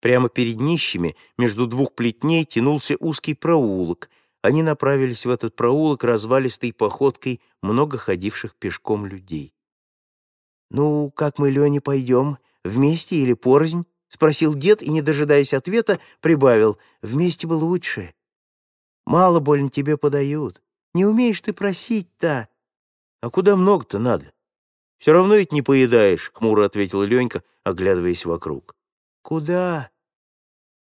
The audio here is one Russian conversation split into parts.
Прямо перед нищими, между двух плетней, тянулся узкий проулок. Они направились в этот проулок развалистой походкой много ходивших пешком людей. «Ну, как мы, Леня, пойдем? Вместе или порознь?» — спросил дед и, не дожидаясь ответа, прибавил. «Вместе бы лучше. Мало больно тебе подают. Не умеешь ты просить-то». «А куда много-то надо? Все равно ведь не поедаешь», — хмуро ответил Ленька, оглядываясь вокруг. «Куда?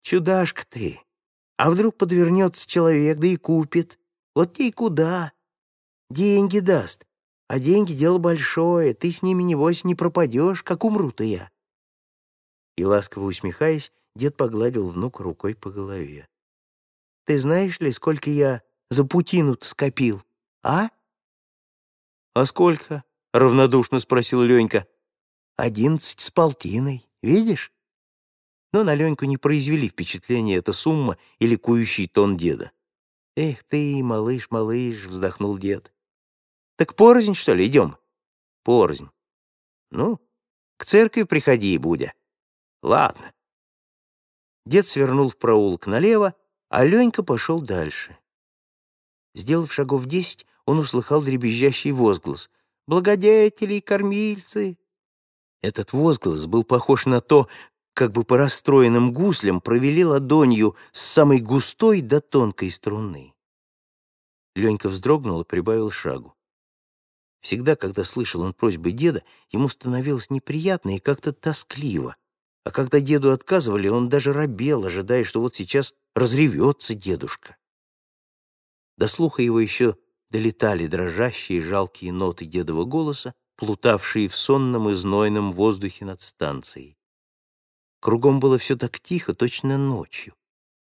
Чудашка ты. А вдруг подвернется человек, да и купит. Вот тебе и куда? Деньги даст. А деньги — дело большое, ты с ними, небось, не пропадешь, как умру-то я». И, ласково усмехаясь, дед погладил внука рукой по голове. «Ты знаешь ли, сколько я за путину скопил, а?» «А сколько?» — равнодушно спросил Ленька. «Одиннадцать с полтиной, видишь?» Но на Леньку не произвели впечатления эта сумма или кующий тон деда. «Эх ты, малыш, малыш!» — вздохнул дед. «Так порознь, что ли, идем?» «Порознь. Ну, к церкви приходи, Будя». «Ладно». Дед свернул в проулок налево, а Ленька пошел дальше. Сделав шагов десять, он услыхал дребезжащий возглас. «Благодетели и кормильцы!» Этот возглас был похож на то, как бы по расстроенным гуслям провели ладонью с самой густой до тонкой струны. Ленька вздрогнул и прибавил шагу. Всегда, когда слышал он просьбы деда, ему становилось неприятно и как-то тоскливо. А когда деду отказывали, он даже робел, ожидая, что вот сейчас разревется дедушка. До слуха его еще долетали дрожащие жалкие ноты дедового голоса, плутавшие в сонном и знойном воздухе над станцией. Кругом было все так тихо, точно ночью.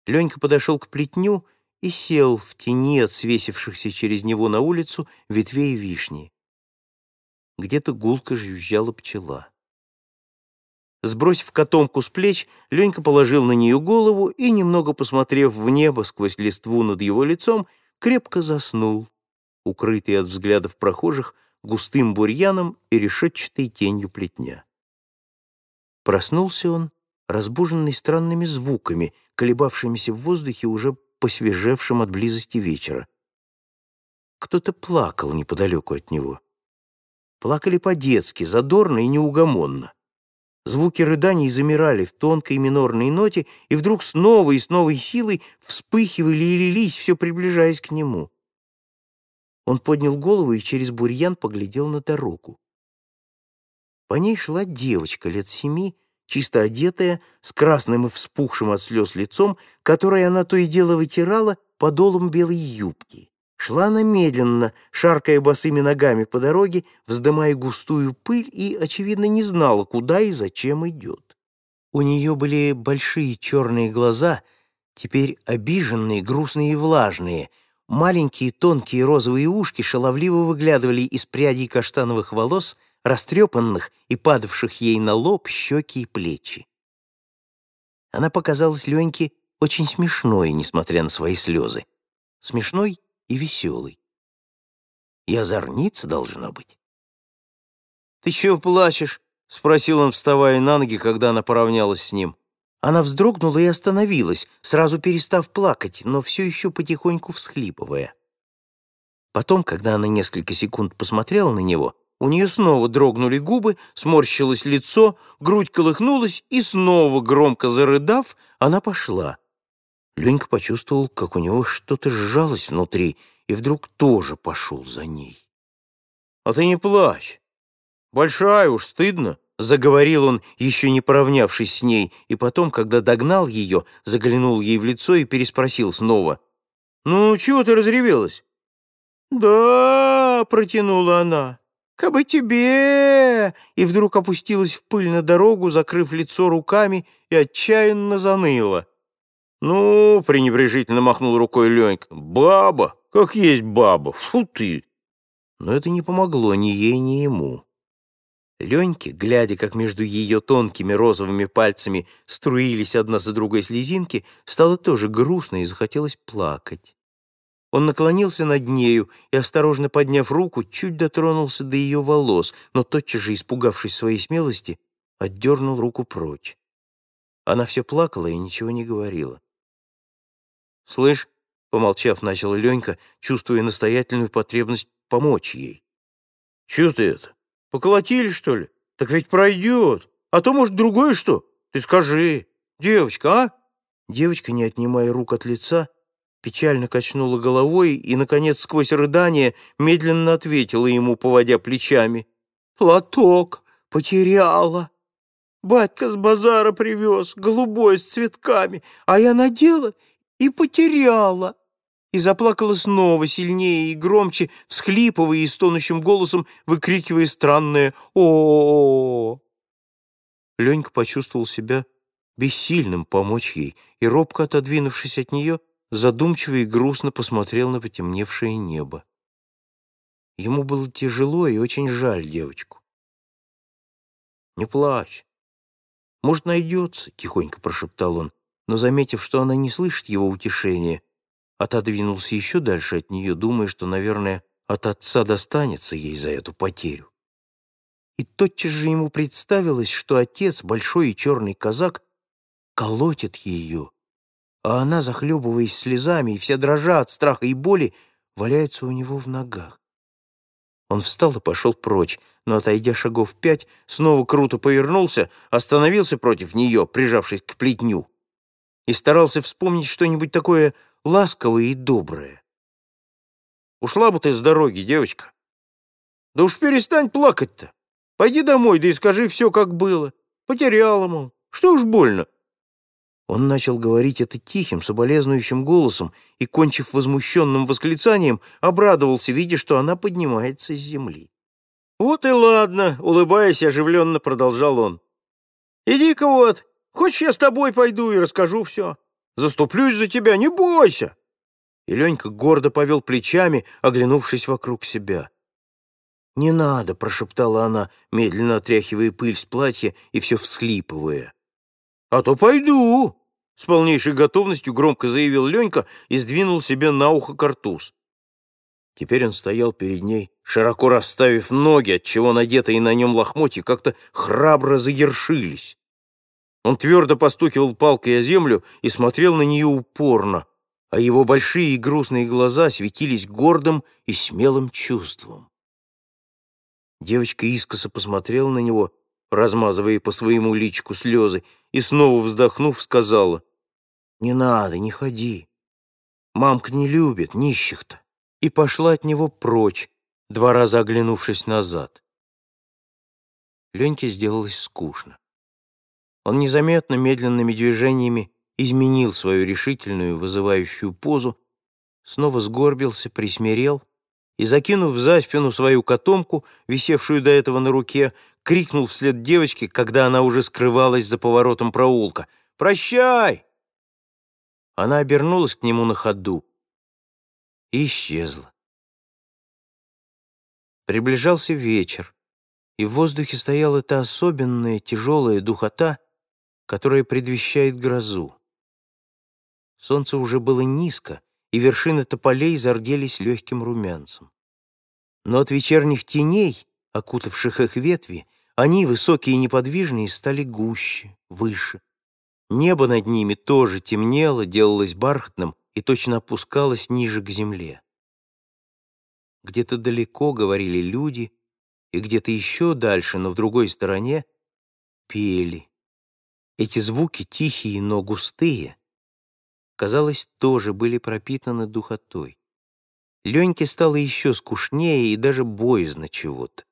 Ленька подошел к плетню и сел в тени от свесившихся через него на улицу ветвей вишни. Где-то гулко жужжала пчела. Сбросив котомку с плеч, Ленька положил на нее голову и, немного посмотрев в небо сквозь листву над его лицом, крепко заснул, укрытый от взглядов прохожих густым бурьяном и решетчатой тенью плетня. Проснулся он разбуженный странными звуками, колебавшимися в воздухе уже посвежевшим от близости вечера. Кто-то плакал неподалеку от него. Плакали по-детски, задорно и неугомонно. Звуки рыданий замирали в тонкой минорной ноте и вдруг с новой и с новой силой вспыхивали и лились, все приближаясь к нему. Он поднял голову и через бурьян поглядел на дорогу. По ней шла девочка лет семи, чисто одетая, с красным и вспухшим от слез лицом, которое она то и дело вытирала подолом белой юбки. Шла она медленно, шаркая босыми ногами по дороге, вздымая густую пыль и, очевидно, не знала, куда и зачем идет. У нее были большие черные глаза, теперь обиженные, грустные и влажные. Маленькие тонкие розовые ушки шаловливо выглядывали из прядей каштановых волос, растрепанных и падавших ей на лоб, щеки и плечи. Она показалась Леньке очень смешной, несмотря на свои слезы. Смешной и веселый. И озорница должна быть. «Ты чего плачешь?» — спросил он, вставая на ноги, когда она поравнялась с ним. Она вздрогнула и остановилась, сразу перестав плакать, но все еще потихоньку всхлипывая. Потом, когда она несколько секунд посмотрела на него, у нее снова дрогнули губы, сморщилось лицо, грудь колыхнулась, и снова, громко зарыдав, она пошла. Ленька почувствовал, как у него что-то сжалось внутри, и вдруг тоже пошел за ней. «А ты не плачь! Большая уж, стыдно!» — заговорил он, еще не поравнявшись с ней, и потом, когда догнал ее, заглянул ей в лицо и переспросил снова. «Ну, чего ты разревелась?» «Да!» — протянула она. «Кабы тебе!» И вдруг опустилась в пыль на дорогу, закрыв лицо руками, и отчаянно заныла. «Ну!» — пренебрежительно махнул рукой Ленька. «Баба! Как есть баба! Фу ты!» Но это не помогло ни ей, ни ему. Леньке, глядя, как между ее тонкими розовыми пальцами струились одна за другой слезинки, стало тоже грустно и захотелось плакать. Он наклонился над нею и, осторожно подняв руку, чуть дотронулся до ее волос, но тотчас же, испугавшись своей смелости, отдернул руку прочь. Она все плакала и ничего не говорила. «Слышь», — помолчав, начал Ленька, чувствуя настоятельную потребность помочь ей. «Чего ты это? Поколотили, что ли? Так ведь пройдет. А то, может, другое что? Ты скажи. Девочка, а?» Девочка, не отнимая рук от лица, печально качнула головой и, наконец, сквозь рыдание, медленно ответила ему, поводя плечами. «Платок потеряла. Батька с базара привез, голубой, с цветками, а я надела и потеряла». И заплакала снова сильнее и громче, всхлипывая и стонущим голосом, выкрикивая странное о, -о, -о, Ленька почувствовал себя бессильным помочь ей, и, робко отодвинувшись от нее, задумчиво и грустно посмотрел на потемневшее небо. Ему было тяжело и очень жаль девочку. «Не плачь. Может, найдется», — тихонько прошептал он, но, заметив, что она не слышит его утешения, отодвинулся еще дальше от нее, думая, что, наверное, от отца достанется ей за эту потерю. И тотчас же ему представилось, что отец, большой и черный казак, колотит ее, а она, захлебываясь слезами и вся дрожа от страха и боли, валяется у него в ногах. Он встал и пошел прочь, но, отойдя шагов пять, снова круто повернулся, остановился против нее, прижавшись к плетню, и старался вспомнить что-нибудь такое ласковое и доброе. «Ушла бы ты с дороги, девочка. Да уж перестань плакать-то. Пойди домой, да и скажи все, как было. Потеряла, мол. Что уж больно. Он начал говорить это тихим, соболезнующим голосом и, кончив возмущенным восклицанием, обрадовался, видя, что она поднимается с земли. «Вот и ладно», — улыбаясь, оживленно продолжал он. «Иди-ка вот, хочешь, я с тобой пойду и расскажу все? Заступлюсь за тебя, не бойся!» И Ленька гордо повел плечами, оглянувшись вокруг себя. «Не надо», — прошептала она, медленно отряхивая пыль с платья и все всхлипывая. «А то пойду!» С полнейшей готовностью громко заявил Ленька и сдвинул себе на ухо картуз. Теперь он стоял перед ней, широко расставив ноги, отчего надетые на нем лохмотья как-то храбро заершились. Он твердо постукивал палкой о землю и смотрел на нее упорно, а его большие и грустные глаза светились гордым и смелым чувством. Девочка искоса посмотрела на него размазывая по своему личику слезы, и снова вздохнув, сказала, «Не надо, не ходи. Мамка не любит нищих-то». И пошла от него прочь, два раза оглянувшись назад. Леньке сделалось скучно. Он незаметно, медленными движениями изменил свою решительную, вызывающую позу, снова сгорбился, присмирел и, закинув за спину свою котомку, висевшую до этого на руке, крикнул вслед девочке, когда она уже скрывалась за поворотом проулка. «Прощай!» Она обернулась к нему на ходу и исчезла. Приближался вечер, и в воздухе стояла та особенная тяжелая духота, которая предвещает грозу. Солнце уже было низко, и вершины тополей зарделись легким румянцем. Но от вечерних теней, окутавших их ветви, они, высокие и неподвижные, стали гуще, выше. Небо над ними тоже темнело, делалось бархатным и точно опускалось ниже к земле. Где-то далеко говорили люди, и где-то еще дальше, но в другой стороне, пели. Эти звуки, тихие, но густые, казалось, тоже были пропитаны духотой. Леньке стало еще скучнее и даже боязно чего-то.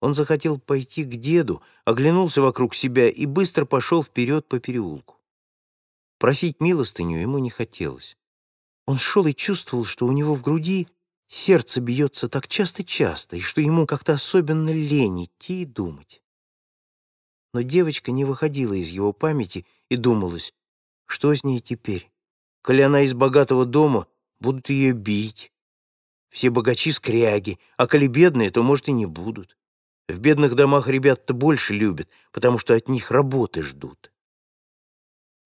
Он захотел пойти к деду, оглянулся вокруг себя и быстро пошел вперед по переулку. Просить милостыню ему не хотелось. Он шел и чувствовал, что у него в груди сердце бьется так часто-часто, и что ему как-то особенно лень идти и думать. Но девочка не выходила из его памяти и думалась, что с ней теперь? Коли она из богатого дома, будут ее бить. Все богачи скряги, а коли бедные, то, может, и не будут. В бедных домах ребят-то больше любят, потому что от них работы ждут.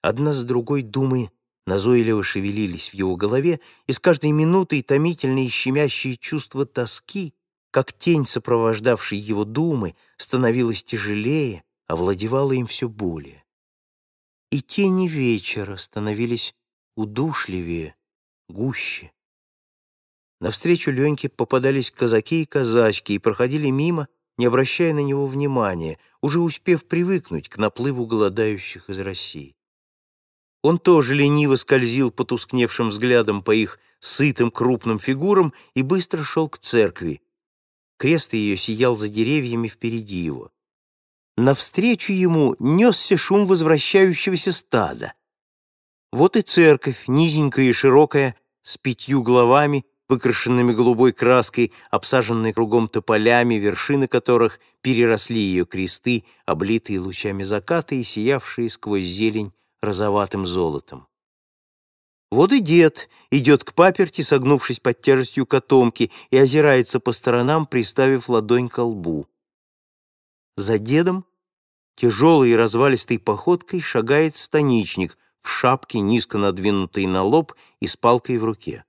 Одна за другой думы назойливо шевелились в его голове, и с каждой минутой томительные щемящие чувства тоски, как тень, сопровождавшей его думы, становилось тяжелее, овладевало им все более. и тени вечера становились удушливее, гуще. Навстречу Леньке попадались казаки и казачки и проходили мимо, не обращая на него внимания, уже успев привыкнуть к наплыву голодающих из России. Он тоже лениво скользил потускневшим взглядом по их сытым крупным фигурам и быстро шел к церкви. Крест ее сиял за деревьями впереди его. Навстречу ему несся шум возвращающегося стада. Вот и церковь, низенькая и широкая, с пятью главами, выкрашенными голубой краской, обсаженной кругом тополями, вершины которых переросли ее кресты, облитые лучами заката и сиявшие сквозь зелень розоватым золотом. Вот и дед идет к паперти, согнувшись под тяжестью котомки, и озирается по сторонам, приставив ладонь к лбу. За дедом тяжелой и развалистой походкой шагает станичник в шапке, низко надвинутой на лоб и с палкой в руке.